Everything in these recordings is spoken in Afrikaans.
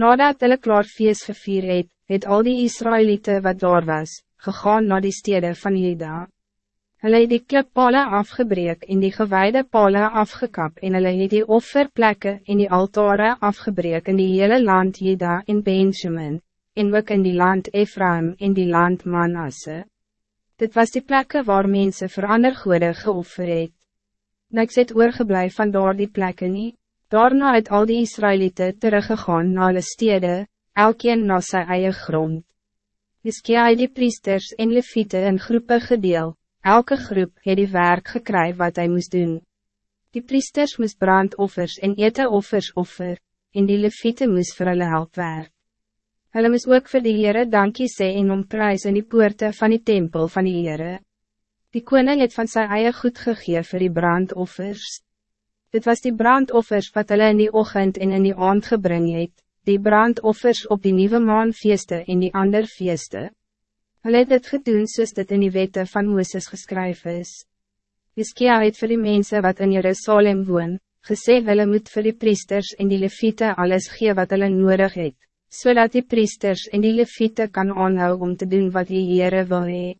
Nadat hulle klaar feest gevier het, het al die Israëlieten wat daar was, gegaan naar die steden van Juda. Hulle het die klippale afgebreek en die gewijde pale afgekap en hulle het die offerplekke en die altare afgebreek in die hele land Juda en Benjamin, en ook in die land Ephraim en die land Manasse. Dit was die plekke waar mensen verander goede geoffer het. Niks het oorgeblij van daar die plekke nie. Daarna het al die Israëlieten teruggegaan naar de stede, elkeen na sy eie grond. Hiskia het die priesters en leviete in groepen gedeel, elke groep het die werk gekry wat hij moest doen. Die priesters moest brandoffers en ete offers offer, en die leviete moest vir hulle help werk. Hulle moest ook vir die Heere dankie sê en omprys in die poorte van die tempel van die Heere. Die koning het van sy eie goed gegee vir die brandoffers. Dit was die brandoffers wat hulle in die ochtend en in die aand gebring het, die brandoffers op die nieuwe maanfeeste en die ander feeste. Hulle het dit gedoen soos dit in die wette van Mooses geskryf is. Hiskia het vir die mense wat in Jerusalem woon, gesê hulle moet vir die priesters en die leviete alles gee wat hulle nodig het, zodat die priesters en die leviete kan aanhou om te doen wat die Heere wil hee.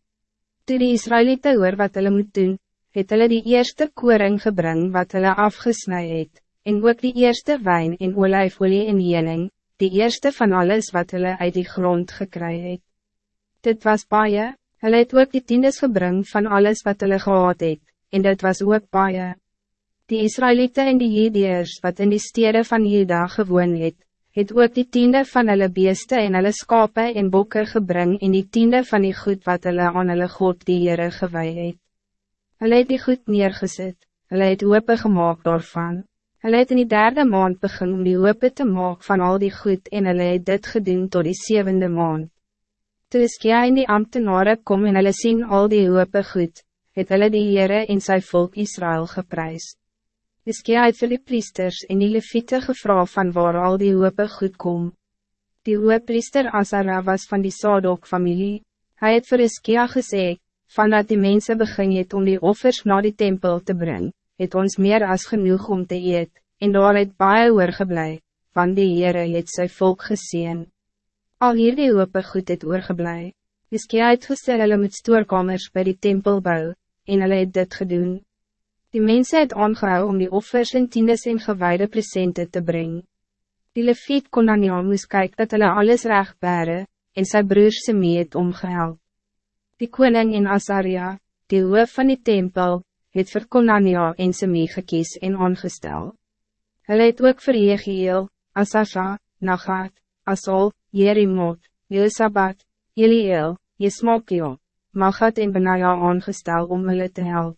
Toe die Israëlieten hoor wat hulle moet doen, het hulle die eerste koring gebring wat hulle afgesnij het, en ook die eerste wijn en olijfolie en jening, die eerste van alles wat hulle uit die grond gekry het. Dit was baie, hulle het ook die tiendes gebring van alles wat hulle gehad het, en dit was ook baie. Die Israëlieten en die Jedeers wat in die steden van Juda gewoon het, het ook die tiende van hulle beeste en hulle skape en bokke gebring en die tiende van die goed wat hulle aan hulle God die Heere gewei het. Hulle het die goed neergezet, hulle het hoope gemaakt daarvan. Hulle het in die derde maand begin om die hoope te maak van al die goed en hulle het dit gedoen tot die zevende maand. Toe is jy in die ambtenaren kom en hulle sien al die hoope goed, het hulle die Heere en sy volk Israël geprijsd. Hiskia het vir die priesters en die leviete gevra van waar al die hoope goed kom. Die priester Azara was van die Sadok-familie. Hij het vir Hiskia gesê, vandat die mensen begin het om die offers naar die tempel te brengen, het ons meer as genoeg om te eet, en daar het baie oorgeblij, van die Heere het sy volk gezien. Al hier die hoope goed het oorgeblij. Hiskia het gesê hulle moet stoorkamers bij die tempel bou, en hulle het dit gedoen. Die mensen het aangehou om die offers en tiendes en gewijde presente te brengen. Die leviet kon dan nie moes kyk dat hulle alles recht bere, en sy broers se mee het omgehelp. Die koning en Asaria, die hoof van die tempel, het vir Konania en mee gekies en aangestel. Hulle het ook vir Jegeel, Asasha, Nagat, Asol, Jerimot, Jesabat, Eliel, Jesmokio, Magat en Benaja aangestel om hulle te helpen.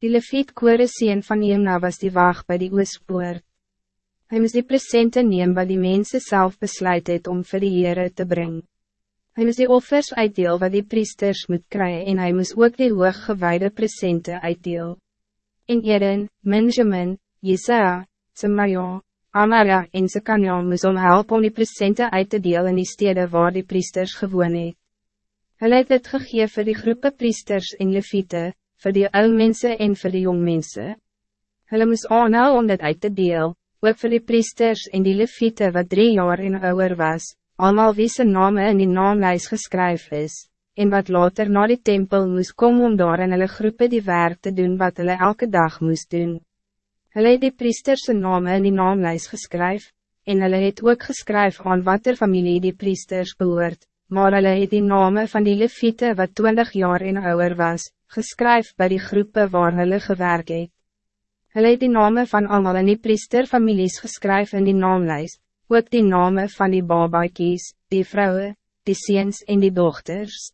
Die leviet kore sien van Jemna was die waag bij die oospoort. Hij moest die presente neem wat die mensen zelf besluit het om vir die Heere te brengen. Hij moest die offers uitdeel wat die priesters moet krijgen en hij moest ook die hooggewijde presente uitdeel. In Eden, Benjamin, Jesaja, Semaja, Amara en Sekanja moest om help om die presente uit te deel in die steden waar die priesters gewoon het. Hij het het gegeven voor die groepen priesters en leviete, voor die oude mensen en voor die jong mensen. Hulle moes aanhou om dit uit te deel, ook voor die priesters en die leviete wat drie jaar en ouder was, allemaal wie zijn name in die naamlijst geskryf is, en wat later na die tempel moes komen om daar in hulle groepe die werk te doen wat hulle elke dag moest doen. Hulle het die priesters name in die naamlijst geskryf, en hulle het ook geskryf aan wat er familie die priesters behoort, maar hulle het die name van die leviete wat 20 jaar en ouder was, geskryf bij die groepen waar hulle gewerk het. Hulle het die name van allemaal in die priesterfamilies geskryf in die naamlijst, ook die name van die babaikies, die vrouwen, die seens en die dochters.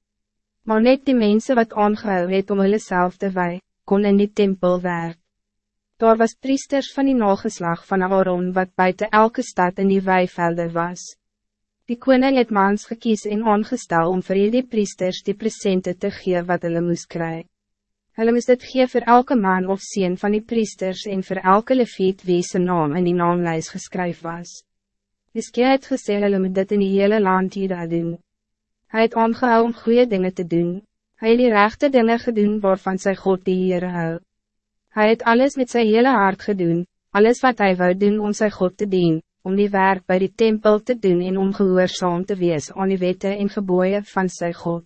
Maar net die mensen wat aangehou het om hulle self te wei, kon in die tempel werk. Daar was priesters van die nageslag van Aaron wat buiten elke stad in die weivelde was. Die koning het mans gekies en aangestel om vir die priesters die presente te gee wat hulle moes kry. Hulle moes dit gee vir elke man of sien van die priesters en vir elke leviet wie sy naam in die naamlijst geskryf was. Hiskie het gesê hulle moet dit in die hele land Juda doen. Hij het aangehou om goede dingen te doen. Hij het die rechte dingen gedoen waarvan sy God die Heere hou. Hij het alles met zijn hele hart gedoen, alles wat hij wou doen om zijn God te dienen om die werk bij die tempel te doen en om gehoorzaam te wees aan die wette en geboeien van sy God.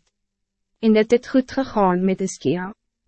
En dit het goed gegaan met Iskia.